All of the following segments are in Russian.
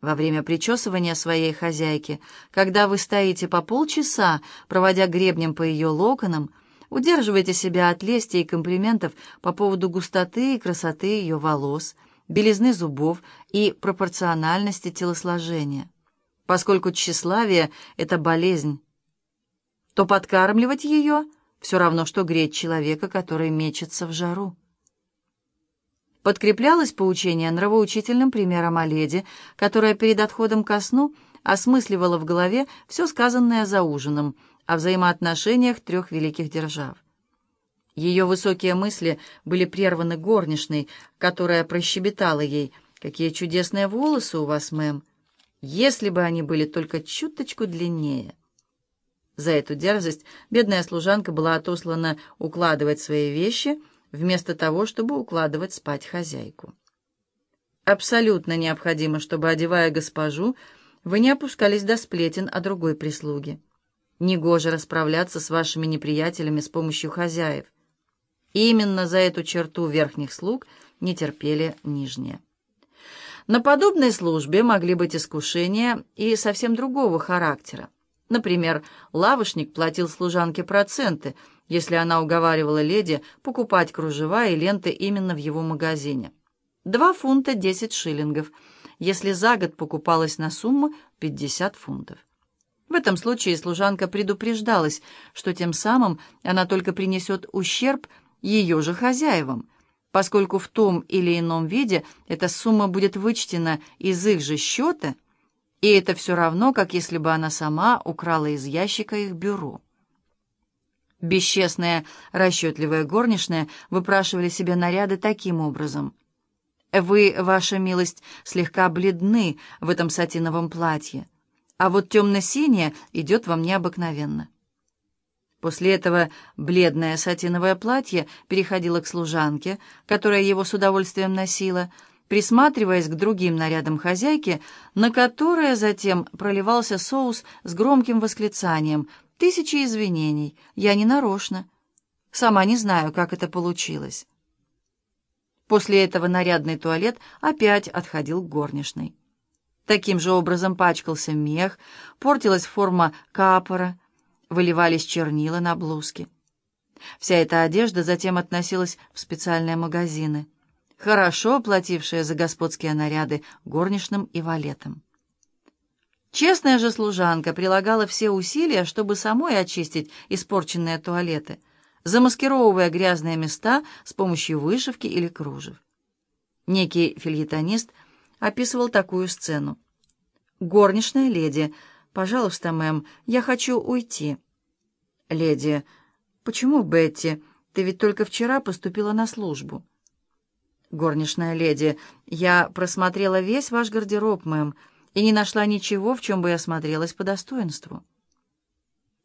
Во время причесывания своей хозяйки, когда вы стоите по полчаса, проводя гребнем по ее локонам, удерживайте себя от лести и комплиментов по поводу густоты и красоты ее волос, белизны зубов и пропорциональности телосложения. Поскольку тщеславие — это болезнь, то подкармливать ее — все равно, что греть человека, который мечется в жару. Подкреплялось поучение нравоучительным примером о леди, которая перед отходом ко сну осмысливала в голове все сказанное за ужином о взаимоотношениях трех великих держав. Ее высокие мысли были прерваны горничной, которая прощебетала ей, «Какие чудесные волосы у вас, мэм! Если бы они были только чуточку длиннее!» За эту дерзость бедная служанка была отослана укладывать свои вещи — вместо того, чтобы укладывать спать хозяйку. Абсолютно необходимо, чтобы, одевая госпожу, вы не опускались до сплетен о другой прислуге. Негоже расправляться с вашими неприятелями с помощью хозяев. Именно за эту черту верхних слуг не терпели нижние. На подобной службе могли быть искушения и совсем другого характера. Например, лавочник платил служанке проценты – если она уговаривала леди покупать кружева и ленты именно в его магазине. Два фунта десять шиллингов, если за год покупалась на сумму пятьдесят фунтов. В этом случае служанка предупреждалась, что тем самым она только принесет ущерб ее же хозяевам, поскольку в том или ином виде эта сумма будет вычтена из их же счета, и это все равно, как если бы она сама украла из ящика их бюро. Бесчестные, расчетливые горничные выпрашивали себе наряды таким образом. «Вы, ваша милость, слегка бледны в этом сатиновом платье, а вот темно-синее идет вам необыкновенно». После этого бледное сатиновое платье переходило к служанке, которая его с удовольствием носила, присматриваясь к другим нарядам хозяйки, на которые затем проливался соус с громким восклицанием — Тысячи извинений. Я не нарочно. Сама не знаю, как это получилось. После этого нарядный туалет опять отходил к горничной. Таким же образом пачкался мех, портилась форма капора, выливались чернила на блузки. Вся эта одежда затем относилась в специальные магазины, хорошо платившие за господские наряды горничным и валетам. Честная же служанка прилагала все усилия, чтобы самой очистить испорченные туалеты, замаскировывая грязные места с помощью вышивки или кружев. Некий фильетонист описывал такую сцену. «Горничная леди, пожалуйста, мэм, я хочу уйти». «Леди, почему, Бетти? Ты ведь только вчера поступила на службу». «Горничная леди, я просмотрела весь ваш гардероб, мэм, и не нашла ничего, в чем бы я смотрелась по достоинству.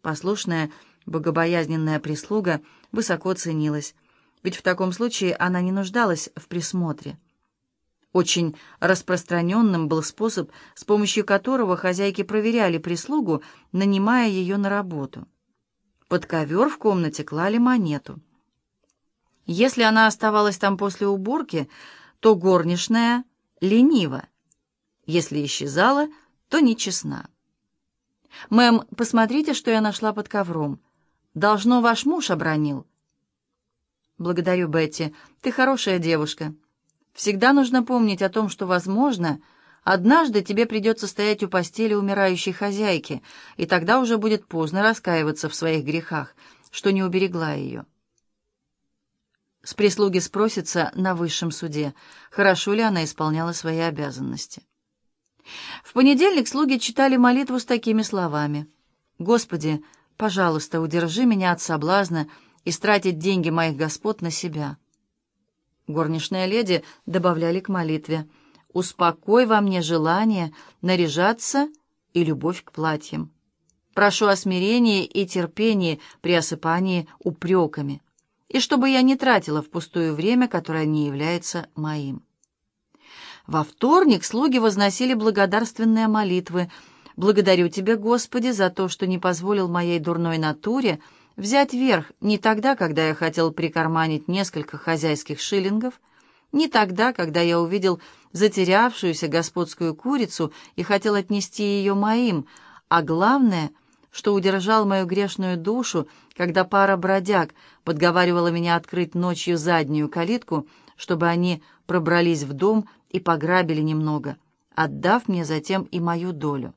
Послушная, богобоязненная прислуга высоко ценилась, ведь в таком случае она не нуждалась в присмотре. Очень распространенным был способ, с помощью которого хозяйки проверяли прислугу, нанимая ее на работу. Под ковер в комнате клали монету. Если она оставалась там после уборки, то горничная ленива, если исчезала, то нечестна. «Мэм, посмотрите, что я нашла под ковром. Должно, ваш муж обронил». «Благодарю, Бетти. Ты хорошая девушка. Всегда нужно помнить о том, что, возможно, однажды тебе придется стоять у постели умирающей хозяйки, и тогда уже будет поздно раскаиваться в своих грехах, что не уберегла ее». С прислуги спросится на высшем суде, хорошо ли она исполняла свои обязанности. В понедельник слуги читали молитву с такими словами. «Господи, пожалуйста, удержи меня от соблазна и стратить деньги моих господ на себя». Горничные леди добавляли к молитве «Успокой во мне желание наряжаться и любовь к платьям. Прошу о смирении и терпении при осыпании упреками, и чтобы я не тратила впустую время, которое не является моим». Во вторник слуги возносили благодарственные молитвы. «Благодарю Тебя, Господи, за то, что не позволил моей дурной натуре взять верх не тогда, когда я хотел прикарманить несколько хозяйских шиллингов, не тогда, когда я увидел затерявшуюся господскую курицу и хотел отнести ее моим, а главное, что удержал мою грешную душу, когда пара бродяг подговаривала меня открыть ночью заднюю калитку, чтобы они пробрались в дом и пограбили немного, отдав мне затем и мою долю.